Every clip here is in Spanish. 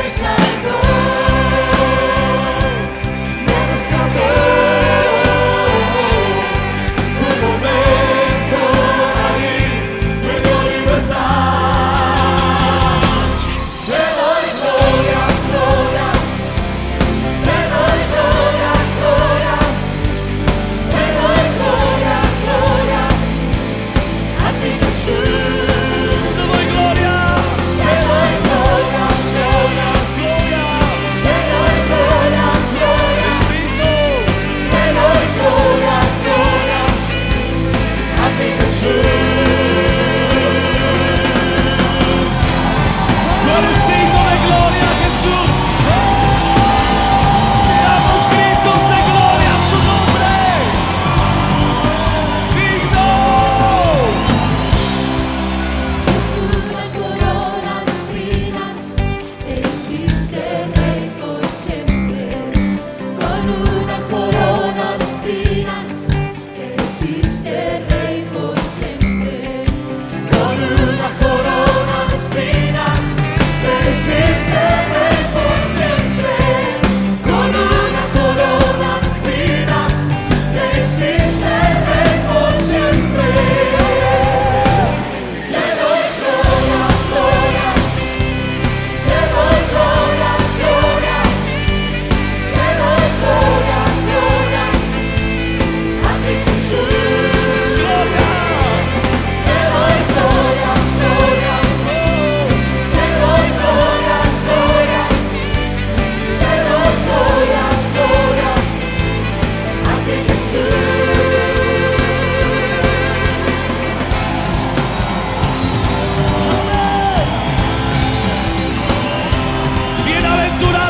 every side.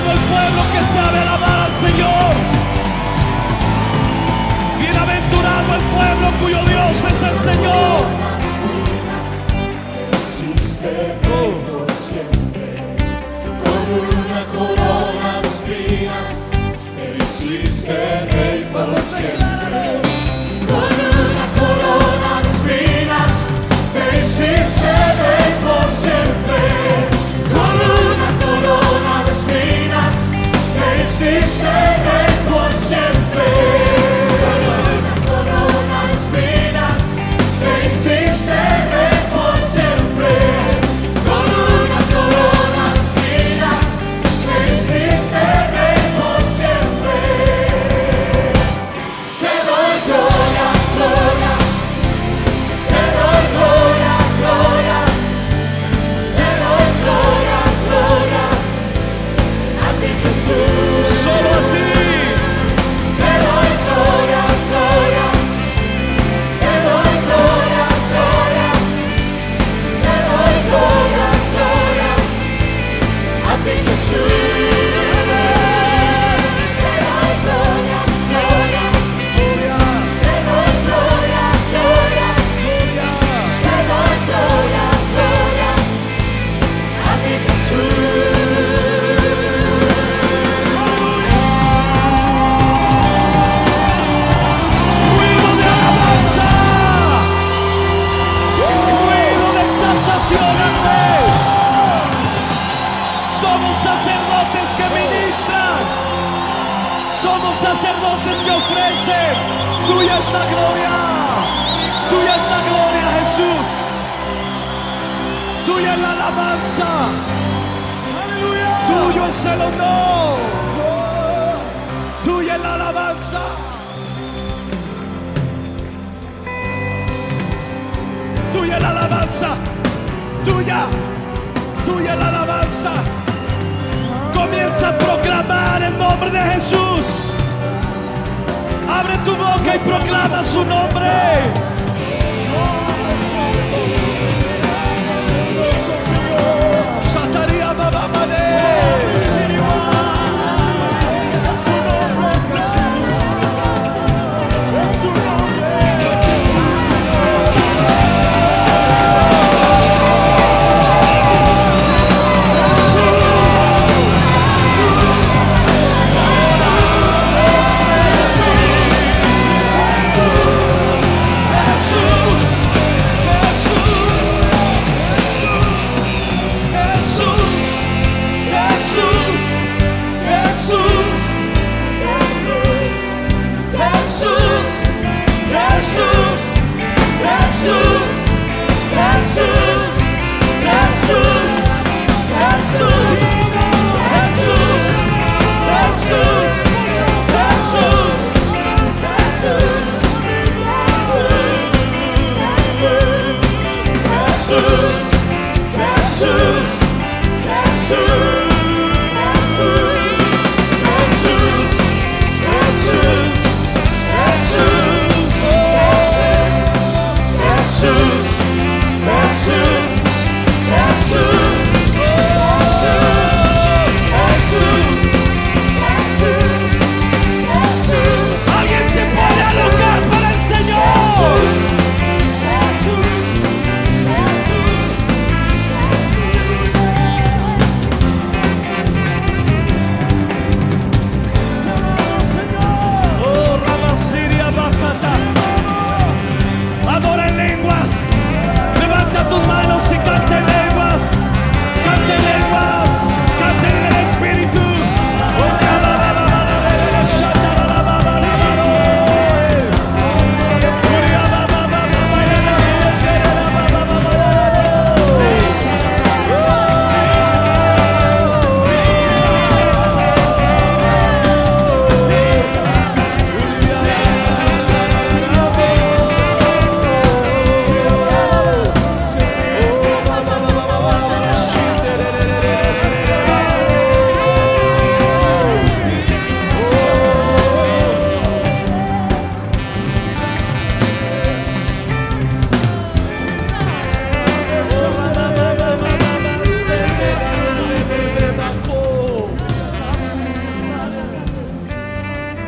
Bienaventurado el pueblo que sabe alabar al Señor. Bienaventurado el pueblo cuyo Dios es el Señor. Oh. Con una corona de espinas, Que ministran. Somos sacerdotes que ofrecen. Tuya es la gloria. Tuya es la gloria, Jesús. Tuya es la alabanza. Tuyo es el honor. Tuya es la alabanza. Tuya es la alabanza. Tuya. Tuya es la alabanza. Comienza a proclamar el nombre de Jesús. Abre tu boca y proclama su nombre.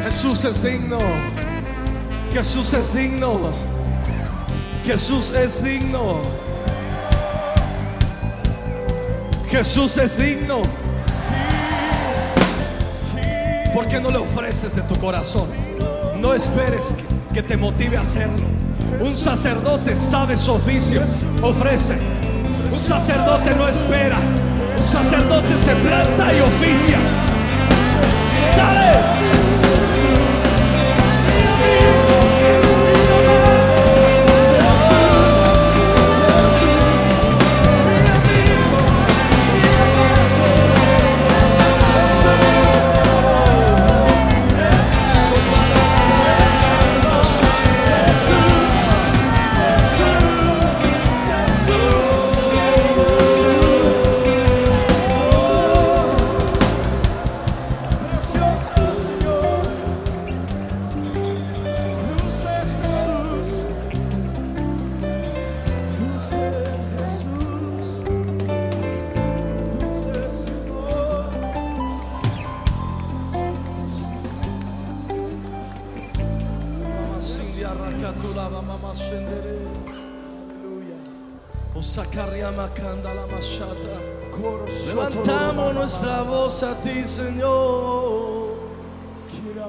Jesús es digno. Jesús es digno. Jesús es digno. Jesús es digno. ¿Por qué no le ofreces de tu corazón? No esperes que, que te motive a hacerlo. Un sacerdote sabe su oficio, ofrece. Un sacerdote no espera. Un sacerdote se planta y oficia. Dale. Levantamos nuestra voz a ti, Señor. Kira